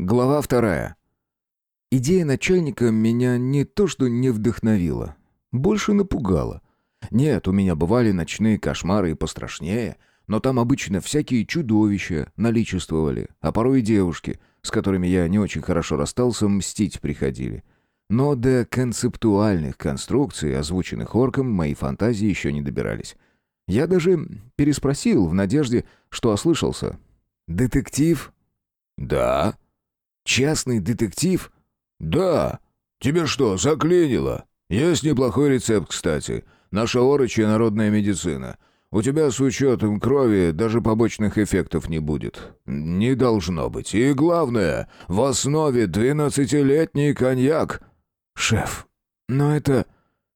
Глава вторая. Идея начальника меня не то что не вдохновила, больше напугала. Нет, у меня бывали ночные кошмары и пострашнее, но там обычно всякие чудовища наличествовали, а порой и девушки, с которыми я не очень хорошо расстался, мстить приходили. Но до концептуальных конструкций, озвученных орком, мои фантазии еще не добирались. Я даже переспросил в надежде, что ослышался. «Детектив?» «Да». Частный детектив? Да. Тебе что, заклинило? Есть неплохой рецепт, кстати. Наша орочья народная медицина. У тебя с учетом крови даже побочных эффектов не будет. Не должно быть. И главное, в основе двенадцатилетний коньяк. Шеф, но это...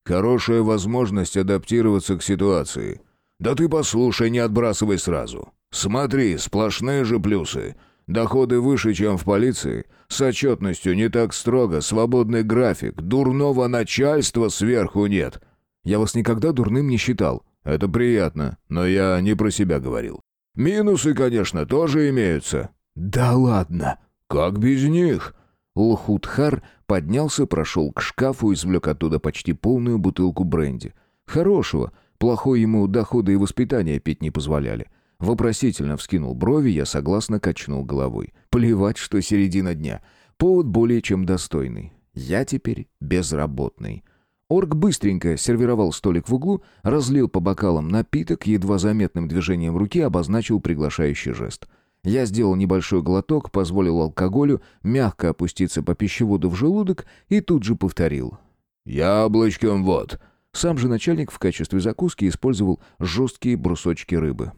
Хорошая возможность адаптироваться к ситуации. Да ты послушай, не отбрасывай сразу. Смотри, сплошные же плюсы. Доходы выше, чем в полиции. С отчетностью не так строго, свободный график. Дурного начальства сверху нет. Я вас никогда дурным не считал. Это приятно, но я не про себя говорил. Минусы, конечно, тоже имеются. Да ладно. Как без них? Лхутхар поднялся, прошел к шкафу извлек оттуда почти полную бутылку бренди. Хорошего. Плохой ему доходы и воспитание пить не позволяли. Вопросительно вскинул брови, я согласно качнул головой. Плевать, что середина дня. Повод более чем достойный. Я теперь безработный. Орк быстренько сервировал столик в углу, разлил по бокалам напиток, едва заметным движением руки обозначил приглашающий жест. Я сделал небольшой глоток, позволил алкоголю мягко опуститься по пищеводу в желудок и тут же повторил. «Яблочком вот». Сам же начальник в качестве закуски использовал жесткие брусочки рыбы.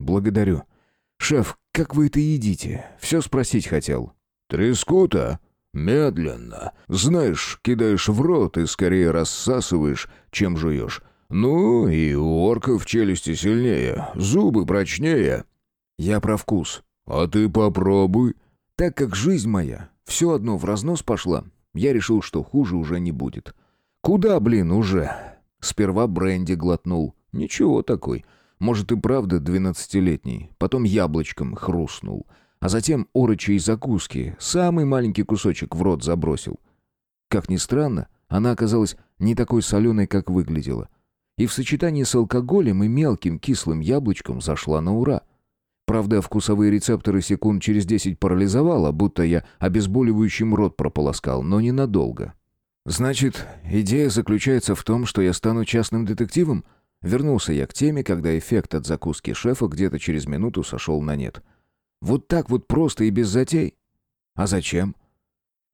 «Благодарю. Шеф, как вы это едите? Все спросить хотел». «Треску-то? Медленно. Знаешь, кидаешь в рот и скорее рассасываешь, чем жуешь. Ну, и у орков челюсти сильнее, зубы прочнее». «Я про вкус». «А ты попробуй». Так как жизнь моя все одно в разнос пошла, я решил, что хуже уже не будет. «Куда, блин, уже?» Сперва бренди глотнул. «Ничего такой». Может и правда двенадцатилетний. Потом яблочком хрустнул. А затем орочей закуски. Самый маленький кусочек в рот забросил. Как ни странно, она оказалась не такой соленой, как выглядела. И в сочетании с алкоголем и мелким кислым яблочком зашла на ура. Правда, вкусовые рецепторы секунд через десять парализовало, будто я обезболивающим рот прополоскал, но ненадолго. «Значит, идея заключается в том, что я стану частным детективом?» Вернулся я к теме, когда эффект от закуски шефа где-то через минуту сошел на нет. Вот так вот просто и без затей. А зачем?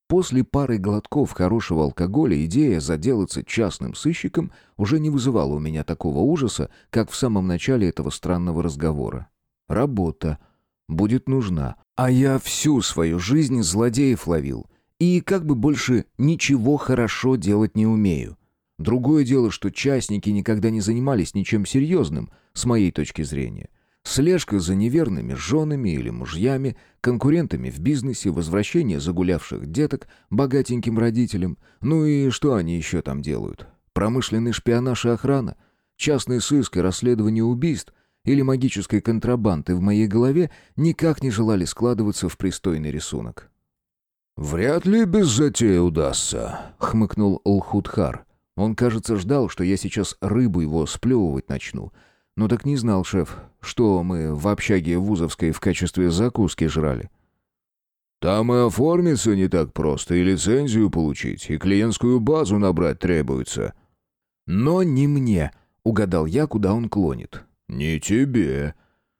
После пары глотков хорошего алкоголя идея заделаться частным сыщиком уже не вызывала у меня такого ужаса, как в самом начале этого странного разговора. Работа будет нужна, а я всю свою жизнь злодеев ловил и как бы больше ничего хорошо делать не умею. Другое дело, что частники никогда не занимались ничем серьезным, с моей точки зрения. Слежка за неверными женами или мужьями, конкурентами в бизнесе, возвращение загулявших деток богатеньким родителям. Ну и что они еще там делают? Промышленный шпионаж и охрана? Частный сыск и расследование убийств? Или магической контрабанды в моей голове никак не желали складываться в пристойный рисунок? «Вряд ли без затеи удастся», — хмыкнул Лхудхар. Он, кажется, ждал, что я сейчас рыбу его сплевывать начну. Но так не знал шеф, что мы в общаге Вузовской в качестве закуски жрали. «Там и оформиться не так просто, и лицензию получить, и клиентскую базу набрать требуется». «Но не мне», — угадал я, куда он клонит. «Не тебе.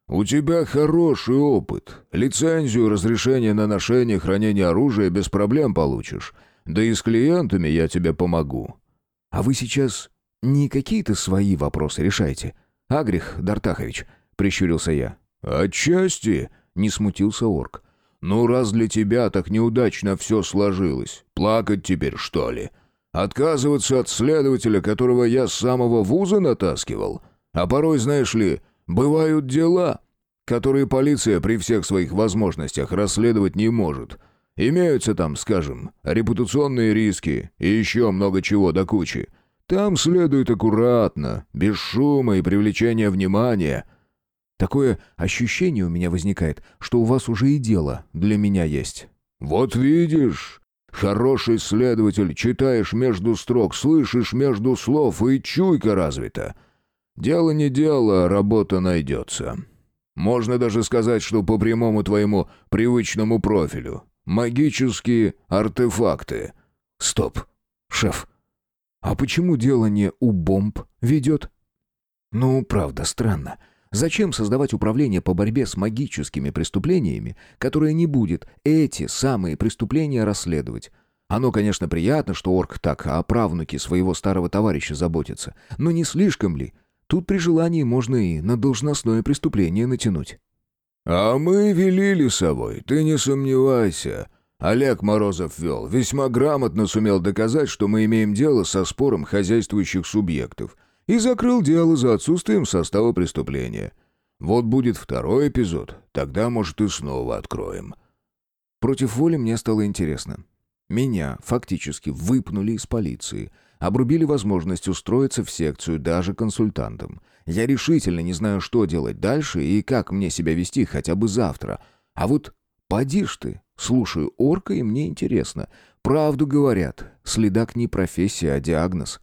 У тебя хороший опыт. Лицензию, разрешение на ношение, хранение оружия без проблем получишь. Да и с клиентами я тебе помогу. А вы сейчас не какие-то свои вопросы решаете? Агрих Дартахович, прищурился я. Отчасти, не смутился орк. Ну, раз для тебя так неудачно все сложилось, плакать теперь, что ли? Отказываться от следователя, которого я с самого вуза натаскивал? А порой, знаешь ли, бывают дела, которые полиция при всех своих возможностях расследовать не может. Имеются там, скажем, репутационные риски и еще много чего до кучи. Там следует аккуратно, без шума и привлечения внимания. Такое ощущение у меня возникает, что у вас уже и дело для меня есть. «Вот видишь, хороший следователь, читаешь между строк, слышишь между слов, и чуйка развита. Дело не дело, работа найдется. Можно даже сказать, что по прямому твоему привычному профилю. Магические артефакты». «Стоп, шеф, а почему дело не у бомб ведет?» «Ну, правда, странно». Зачем создавать управление по борьбе с магическими преступлениями, которое не будет эти самые преступления расследовать? Оно, конечно, приятно, что орк так о правнуке своего старого товарища заботится, но не слишком ли? Тут при желании можно и на должностное преступление натянуть. «А мы вели лесовой, ты не сомневайся», Олег Морозов вел, весьма грамотно сумел доказать, что мы имеем дело со спором хозяйствующих субъектов, и закрыл дело за отсутствием состава преступления. Вот будет второй эпизод, тогда, может, и снова откроем». Против воли мне стало интересно. Меня фактически выпнули из полиции, обрубили возможность устроиться в секцию даже консультантом. Я решительно не знаю, что делать дальше и как мне себя вести хотя бы завтра. А вот поди ж ты, слушаю орка, и мне интересно. Правду говорят, следак не профессия, а диагноз.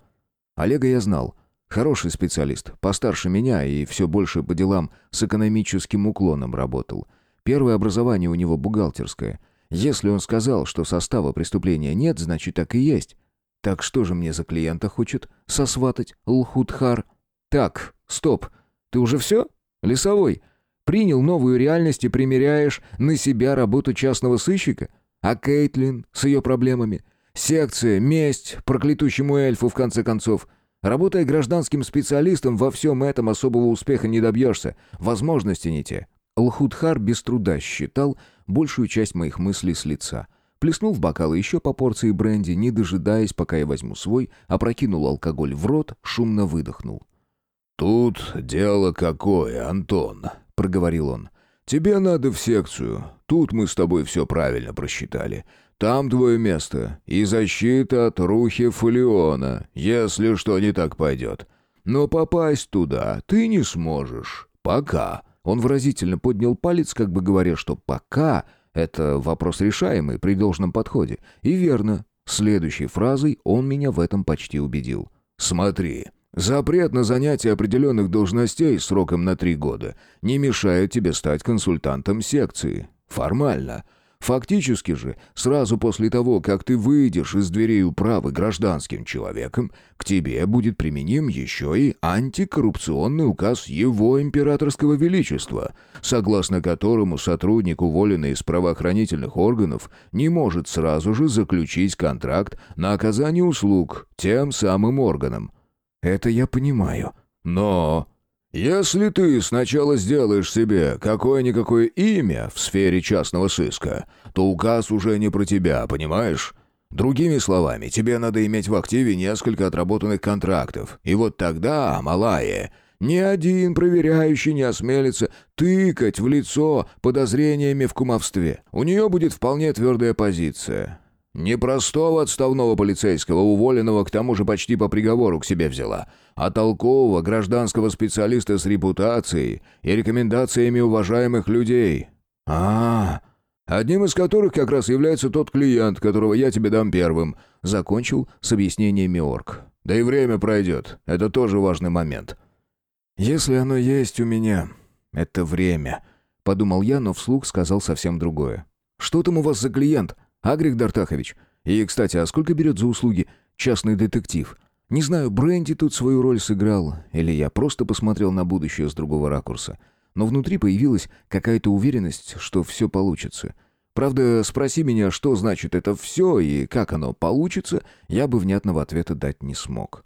Олега я знал — Хороший специалист, постарше меня и все больше по делам с экономическим уклоном работал. Первое образование у него бухгалтерское. Если он сказал, что состава преступления нет, значит так и есть. Так что же мне за клиента хочет сосватать Лхудхар? Так, стоп. Ты уже все? Лесовой. Принял новую реальность и примеряешь на себя работу частного сыщика? А Кейтлин с ее проблемами? Секция, месть проклятущему эльфу в конце концов – Работая гражданским специалистом, во всем этом особого успеха не добьешься. Возможности не те. Лхудхар без труда считал большую часть моих мыслей с лица. Плеснул в бокалы еще по порции бренди, не дожидаясь, пока я возьму свой, опрокинул алкоголь в рот, шумно выдохнул. «Тут дело какое, Антон», — проговорил он. «Тебе надо в секцию. Тут мы с тобой все правильно просчитали. Там твое место и защита от рухи Фолиона, если что не так пойдет. Но попасть туда ты не сможешь. Пока». Он выразительно поднял палец, как бы говоря, что «пока» — это вопрос решаемый при должном подходе. И верно. Следующей фразой он меня в этом почти убедил. «Смотри, запрет на занятие определенных должностей сроком на три года не мешает тебе стать консультантом секции. Формально. Фактически же, сразу после того, как ты выйдешь из дверей управы гражданским человеком, к тебе будет применим еще и антикоррупционный указ Его Императорского Величества, согласно которому сотрудник, уволенный из правоохранительных органов, не может сразу же заключить контракт на оказание услуг тем самым органам. Это я понимаю. Но если ты сначала сделаешь себе какое-никакое имя в сфере частного сыска, то указ уже не про тебя, понимаешь? Другими словами, тебе надо иметь в активе несколько отработанных контрактов. И вот тогда, малая, ни один проверяющий не осмелится тыкать в лицо подозрениями в кумовстве. У нее будет вполне твердая позиция. Не простого отставного полицейского, уволенного к тому же почти по приговору к себе взяла, а толкового гражданского специалиста с репутацией и рекомендациями уважаемых людей. а, -а, -а Одним из которых как раз является тот клиент, которого я тебе дам первым», — закончил с объяснениями орк. «Да и время пройдет. Это тоже важный момент». «Если оно есть у меня, это время», — подумал я, но вслух сказал совсем другое. «Что там у вас за клиент?» Агрик Дартахович. И, кстати, а сколько берет за услуги частный детектив? Не знаю, Бренди тут свою роль сыграл, или я просто посмотрел на будущее с другого ракурса. Но внутри появилась какая-то уверенность, что все получится. Правда, спроси меня, что значит это все и как оно получится, я бы внятного ответа дать не смог.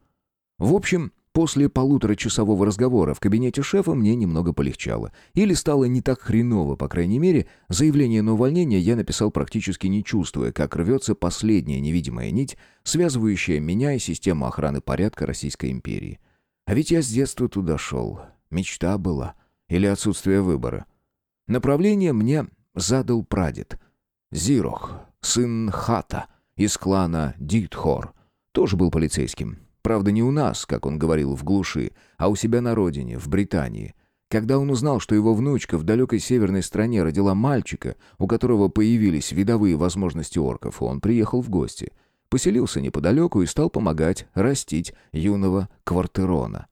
В общем, После полуторачасового разговора в кабинете шефа мне немного полегчало. Или стало не так хреново, по крайней мере, заявление на увольнение я написал практически не чувствуя, как рвется последняя невидимая нить, связывающая меня и систему охраны порядка Российской империи. А ведь я с детства туда шел. Мечта была. Или отсутствие выбора. Направление мне задал прадед. Зирох, сын Хата, из клана Дитхор. Тоже был полицейским. Правда, не у нас, как он говорил, в глуши, а у себя на родине, в Британии. Когда он узнал, что его внучка в далекой северной стране родила мальчика, у которого появились видовые возможности орков, он приехал в гости. Поселился неподалеку и стал помогать растить юного квартирона.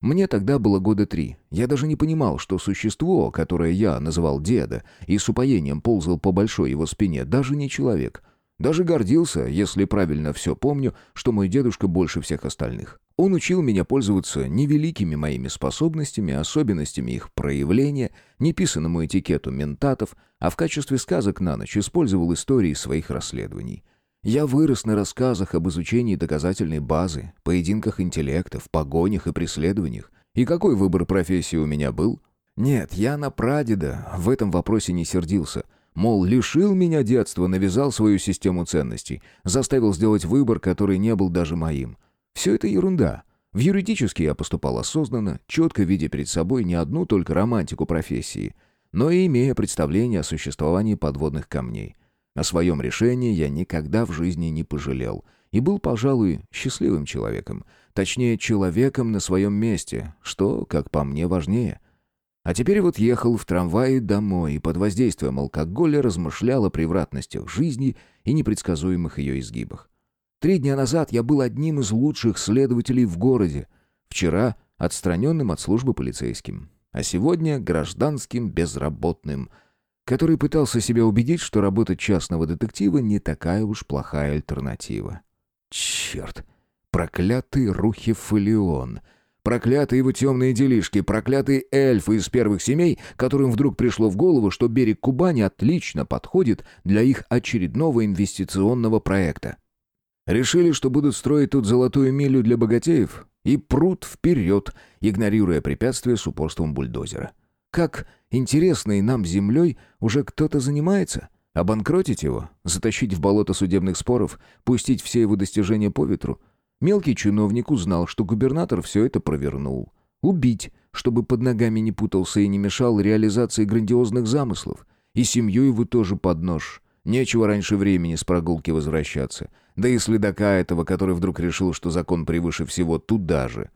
Мне тогда было года три. Я даже не понимал, что существо, которое я называл деда, и с упоением ползал по большой его спине, даже не человек. Даже гордился, если правильно все помню, что мой дедушка больше всех остальных. Он учил меня пользоваться невеликими моими способностями, особенностями их проявления, неписанному этикету ментатов, а в качестве сказок на ночь использовал истории своих расследований. Я вырос на рассказах об изучении доказательной базы, поединках интеллектов, погонях и преследованиях. И какой выбор профессии у меня был? Нет, я на прадеда в этом вопросе не сердился. Мол, лишил меня детства, навязал свою систему ценностей, заставил сделать выбор, который не был даже моим. Все это ерунда. В юридически я поступал осознанно, четко видя перед собой не одну только романтику профессии, но и имея представление о существовании подводных камней. О своем решении я никогда в жизни не пожалел и был, пожалуй, счастливым человеком. Точнее, человеком на своем месте, что, как по мне, важнее. А теперь вот ехал в трамвае домой и под воздействием алкоголя размышлял о превратностях жизни и непредсказуемых ее изгибах. Три дня назад я был одним из лучших следователей в городе. Вчера отстраненным от службы полицейским. А сегодня гражданским безработным – который пытался себя убедить, что работа частного детектива не такая уж плохая альтернатива. Черт! Проклятый Рухифалион! Проклятые его темные делишки, проклятые эльфы из первых семей, которым вдруг пришло в голову, что берег Кубани отлично подходит для их очередного инвестиционного проекта. Решили, что будут строить тут золотую милю для богатеев, и прут вперед, игнорируя препятствия с упорством бульдозера. Как интересной нам землей уже кто-то занимается? Обанкротить его? Затащить в болото судебных споров? Пустить все его достижения по ветру? Мелкий чиновник узнал, что губернатор все это провернул. Убить, чтобы под ногами не путался и не мешал реализации грандиозных замыслов. И семью его тоже под нож. Нечего раньше времени с прогулки возвращаться. Да и следака этого, который вдруг решил, что закон превыше всего, туда же.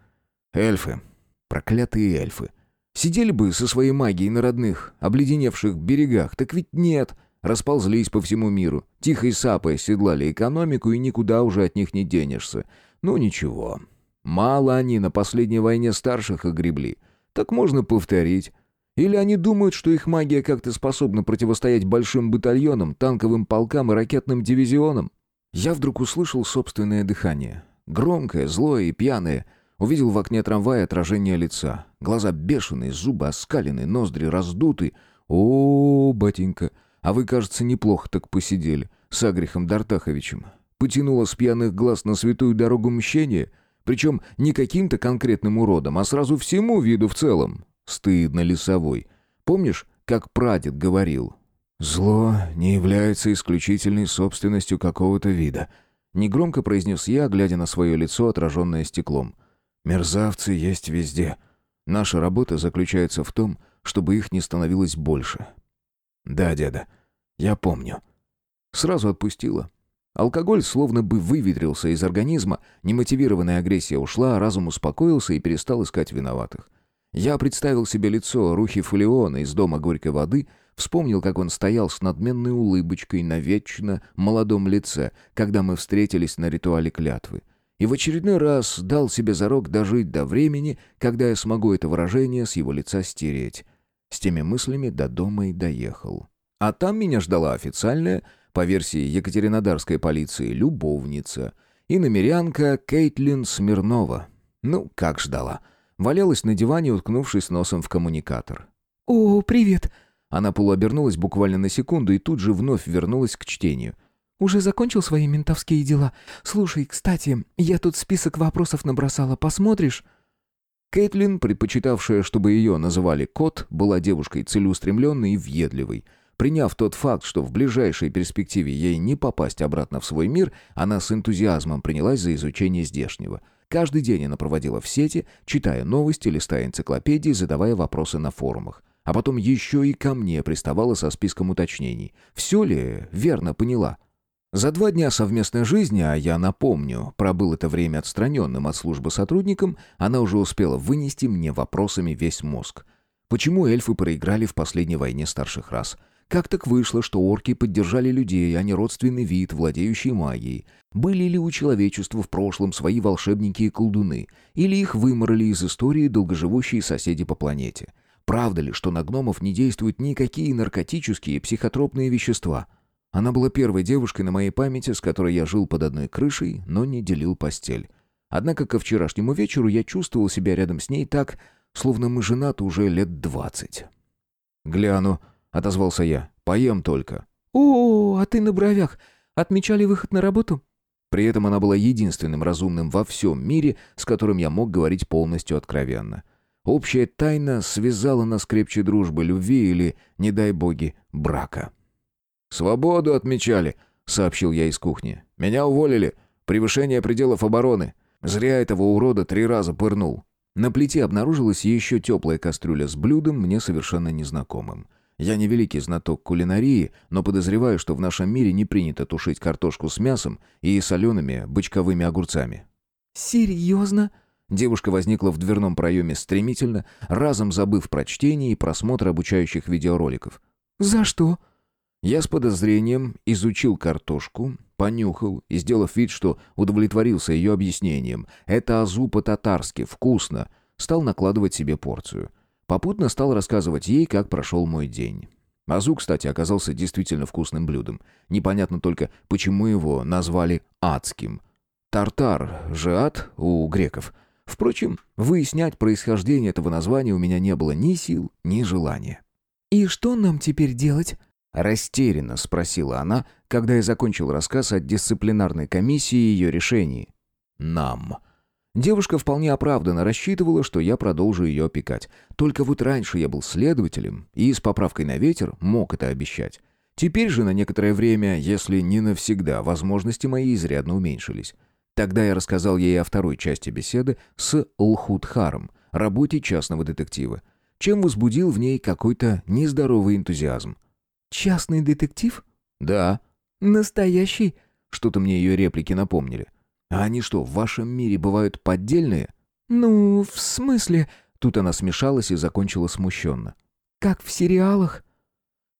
Эльфы. Проклятые эльфы. Сидели бы со своей магией на родных, обледеневших берегах, так ведь нет. Расползлись по всему миру, тихой сапой седлали экономику, и никуда уже от них не денешься. Ну ничего. Мало они на последней войне старших огребли. Так можно повторить. Или они думают, что их магия как-то способна противостоять большим батальонам, танковым полкам и ракетным дивизионам? Я вдруг услышал собственное дыхание. Громкое, злое и пьяное — Увидел в окне трамвая отражение лица. Глаза бешеные, зубы оскалены, ноздри раздуты. О, батенька, а вы, кажется, неплохо так посидели с Агрихом Дартаховичем. Потянуло с пьяных глаз на святую дорогу мщения, причем не каким-то конкретным уродом, а сразу всему виду в целом. Стыдно лесовой. Помнишь, как прадед говорил? «Зло не является исключительной собственностью какого-то вида», — негромко произнес я, глядя на свое лицо, отраженное стеклом. — Мерзавцы есть везде. Наша работа заключается в том, чтобы их не становилось больше. Да, деда, я помню. Сразу отпустила. Алкоголь словно бы выветрился из организма, немотивированная агрессия ушла, разум успокоился и перестал искать виноватых. Я представил себе лицо Рухи Фулеона из дома горькой воды, вспомнил, как он стоял с надменной улыбочкой на вечно молодом лице, когда мы встретились на ритуале клятвы и в очередной раз дал себе зарок дожить до времени, когда я смогу это выражение с его лица стереть. С теми мыслями до дома и доехал. А там меня ждала официальная, по версии Екатеринодарской полиции, любовница и намерянка Кейтлин Смирнова. Ну, как ждала. Валялась на диване, уткнувшись носом в коммуникатор. «О, привет!» Она полуобернулась буквально на секунду и тут же вновь вернулась к чтению — «Уже закончил свои ментовские дела? Слушай, кстати, я тут список вопросов набросала, посмотришь?» Кэтлин, предпочитавшая, чтобы ее называли «кот», была девушкой целеустремленной и въедливой. Приняв тот факт, что в ближайшей перспективе ей не попасть обратно в свой мир, она с энтузиазмом принялась за изучение здешнего. Каждый день она проводила в сети, читая новости, листая энциклопедии, задавая вопросы на форумах. А потом еще и ко мне приставала со списком уточнений. Все ли верно поняла? За два дня совместной жизни, а я напомню, пробыл это время отстраненным от службы сотрудником, она уже успела вынести мне вопросами весь мозг. Почему эльфы проиграли в последней войне старших рас? Как так вышло, что орки поддержали людей, а не родственный вид, владеющий магией? Были ли у человечества в прошлом свои волшебники и колдуны? Или их выморали из истории долгоживущие соседи по планете? Правда ли, что на гномов не действуют никакие наркотические и психотропные вещества? Она была первой девушкой на моей памяти, с которой я жил под одной крышей, но не делил постель. Однако ко вчерашнему вечеру я чувствовал себя рядом с ней так, словно мы женаты уже лет двадцать. «Гляну», — отозвался я, — «поем только». «О, а ты на бровях. Отмечали выход на работу?» При этом она была единственным разумным во всем мире, с которым я мог говорить полностью откровенно. Общая тайна связала нас крепче дружбы, любви или, не дай боги, брака. «Свободу отмечали», — сообщил я из кухни. «Меня уволили. Превышение пределов обороны. Зря этого урода три раза пырнул». На плите обнаружилась еще теплая кастрюля с блюдом, мне совершенно незнакомым. Я не великий знаток кулинарии, но подозреваю, что в нашем мире не принято тушить картошку с мясом и солеными бычковыми огурцами. «Серьезно?» Девушка возникла в дверном проеме стремительно, разом забыв про чтение и просмотр обучающих видеороликов. «За что?» Я с подозрением изучил картошку, понюхал и, сделав вид, что удовлетворился ее объяснением, это азу по-татарски, вкусно, стал накладывать себе порцию. Попутно стал рассказывать ей, как прошел мой день. Азу, кстати, оказался действительно вкусным блюдом. Непонятно только, почему его назвали адским. Тартар же ад у греков — Впрочем, выяснять происхождение этого названия у меня не было ни сил, ни желания. «И что нам теперь делать?» Растерянно спросила она, когда я закончил рассказ о дисциплинарной комиссии и ее решении. «Нам». Девушка вполне оправданно рассчитывала, что я продолжу ее опекать. Только вот раньше я был следователем и с поправкой на ветер мог это обещать. Теперь же на некоторое время, если не навсегда, возможности мои изрядно уменьшились. Тогда я рассказал ей о второй части беседы с Лхудхаром, работе частного детектива, чем возбудил в ней какой-то нездоровый энтузиазм. «Частный детектив?» «Да». «Настоящий?» Что-то мне ее реплики напомнили. «А они что, в вашем мире бывают поддельные?» «Ну, в смысле...» Тут она смешалась и закончила смущенно. «Как в сериалах?»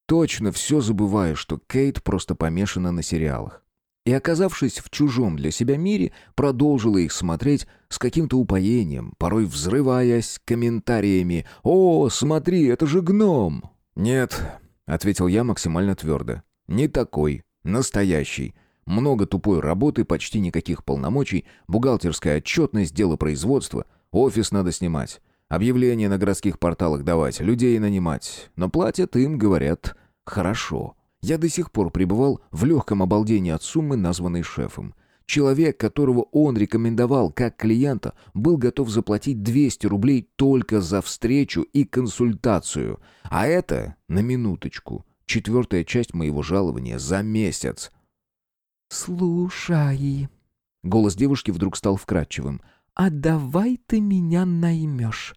Точно все забываю, что Кейт просто помешана на сериалах и, оказавшись в чужом для себя мире, продолжила их смотреть с каким-то упоением, порой взрываясь комментариями «О, смотри, это же гном!» «Нет», — ответил я максимально твердо, — «не такой, настоящий». Много тупой работы, почти никаких полномочий, бухгалтерская отчетность, дело производства, офис надо снимать, объявления на городских порталах давать, людей нанимать. Но платят им, говорят, хорошо. Я до сих пор пребывал в легком обалдении от суммы, названной шефом. Человек, которого он рекомендовал как клиента, был готов заплатить 200 рублей только за встречу и консультацию. А это, на минуточку, четвертая часть моего жалования за месяц. «Слушай...» Голос девушки вдруг стал вкрадчивым. «А давай ты меня наймешь?»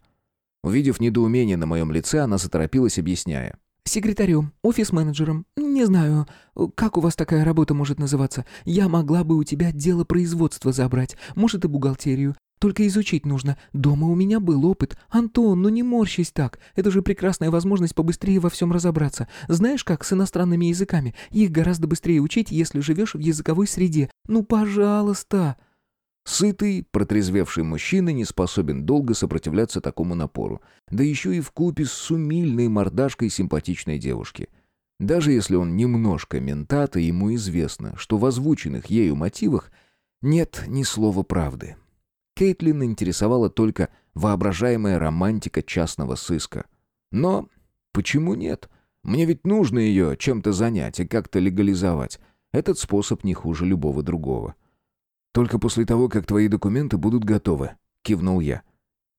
Увидев недоумение на моем лице, она заторопилась, объясняя. Секретарем, офис-менеджером. Не знаю, как у вас такая работа может называться. Я могла бы у тебя дело производства забрать, может и бухгалтерию. Только изучить нужно. Дома у меня был опыт. Антон, ну не морщись так. Это же прекрасная возможность побыстрее во всем разобраться. Знаешь как с иностранными языками? Их гораздо быстрее учить, если живешь в языковой среде. Ну, пожалуйста. Сытый, протрезвевший мужчина не способен долго сопротивляться такому напору. Да еще и в купе с умильной мордашкой симпатичной девушки. Даже если он немножко ментат, ему известно, что в озвученных ею мотивах нет ни слова правды. Кейтлин интересовала только воображаемая романтика частного сыска. Но почему нет? Мне ведь нужно ее чем-то занять и как-то легализовать. Этот способ не хуже любого другого. «Только после того, как твои документы будут готовы», — кивнул я.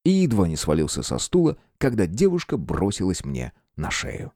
И едва не свалился со стула, когда девушка бросилась мне на шею.